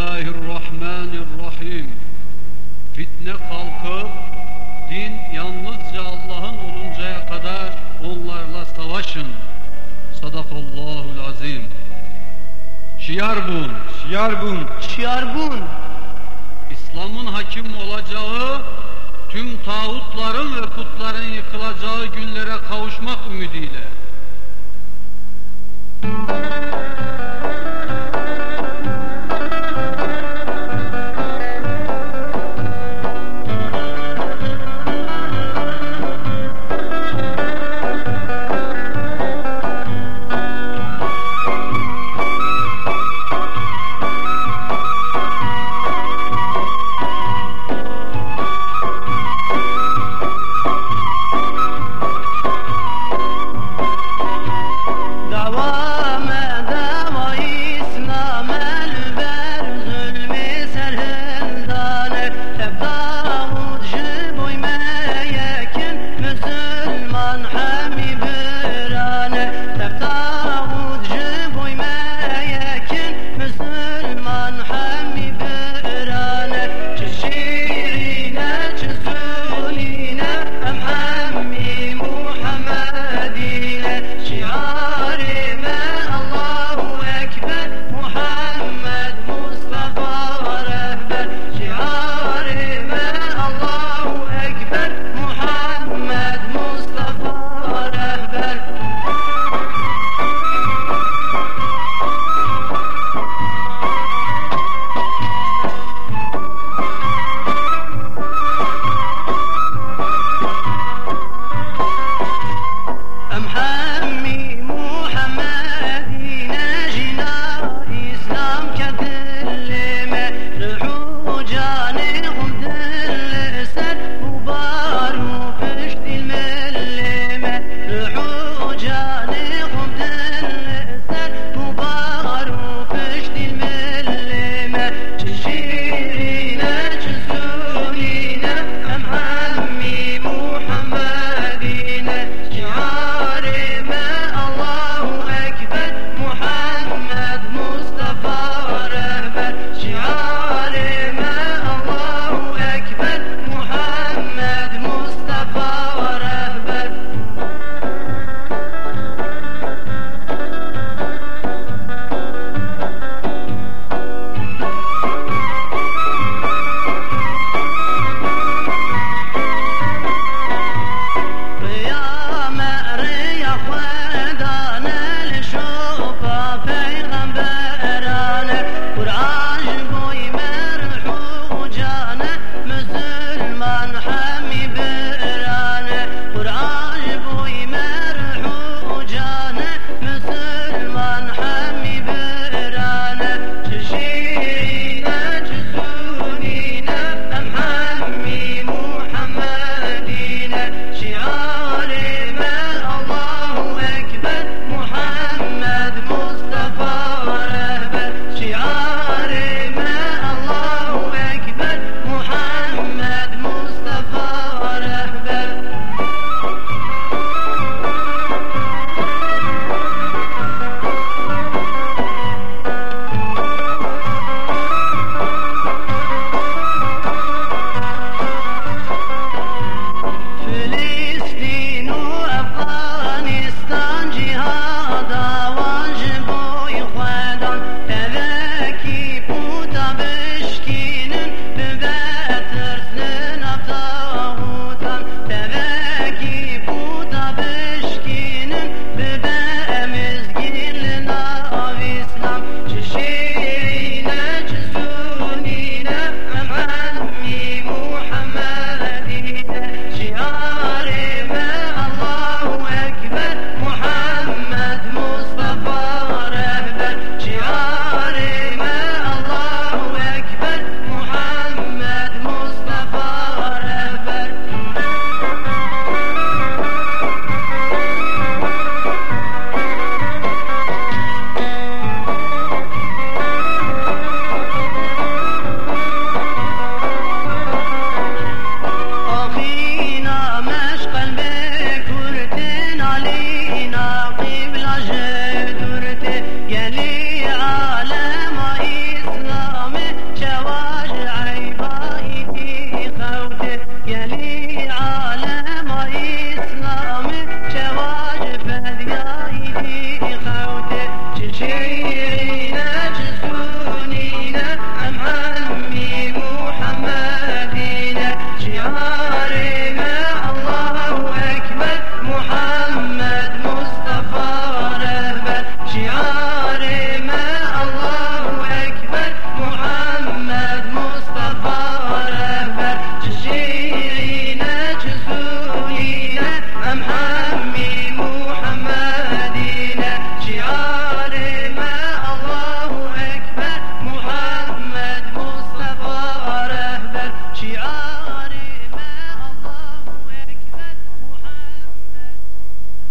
Bismillahirrahmanirrahim. Fitne kalkıp din yalnızca Allah'ın oluncaya kadar onlarla savaşın. Sadakallahul azim. Şiarbun, şiarbun. Şiarbun. İslam'ın hakim olacağı, tüm tağutların ve putların yıkılacağı günlere kavuşmak ümidiyle